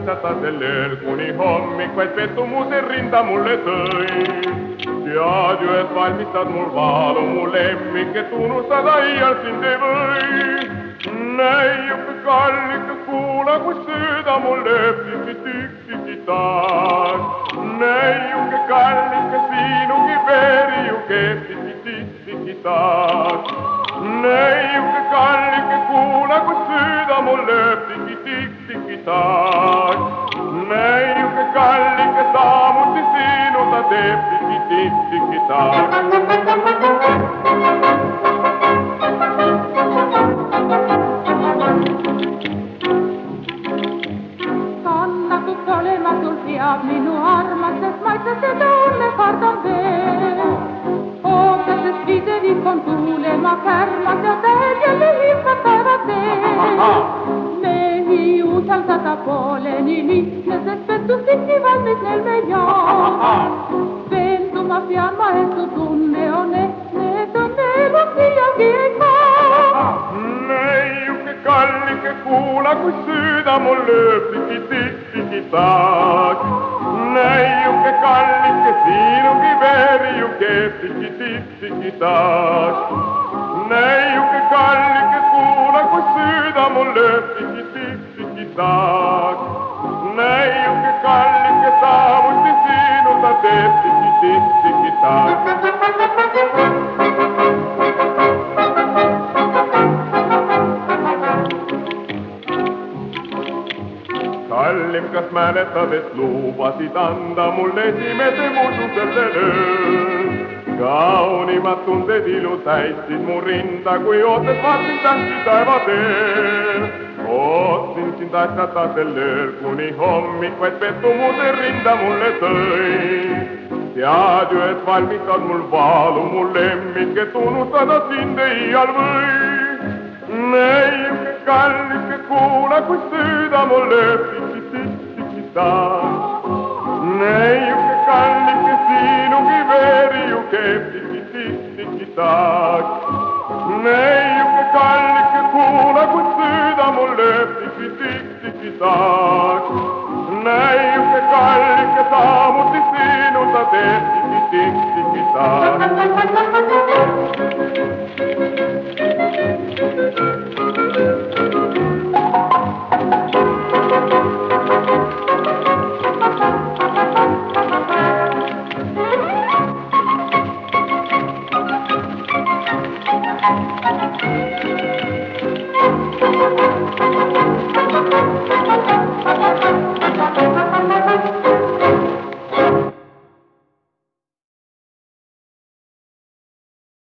tatatelel, kuni hommikuid petu muuse rinda mulle tõi tead ju, et mul valu, mu lemmike tunnustada iial sind ei või. neiuke kallike, kuula, kui süda mul veri kuula, süda mul tiktikki taas. Meijuke kallike saamutti sinulta teppikki tiktikki taas. Kannatut olema sul peab minu armastes maitses tunne kardan veel. ootates pidelik on tuulema kärmade saltata polenimi, les aspectos principales del mellón. Vento ma fiamma e su tunneone, ne tonnello figlio ghecco. Neiu che calli che cula, cui si da molle, piti, piti, tac. Neiu che calli che fino, che veri, iu che piti, piti, piti, tac. Neiu che calli che cula, cui si da molle, piti, piti, saad. neiuke kallike saavuti sinulta tepsiki, tipsiki taas. kallim, kas mäletad, et lubasid anda mulle esimese muusukese öö? kaunimad tunded ilu täitsid mu rinda, kui ootes vaatasin tähtsi taeva teel. ootasin sind asjatatel ööl, kuni hommik vaid pettumuse rinda mulle tõi tead ju, et valmis on mul vaalu, mu lemmik, et unustada sind ei iial või. neiuke kallike, kuula, kui süda mul lööb tiki-tiki-tiki-ta. tak Nej, uke kalke kuna kutsuda mulle tiki tiki tak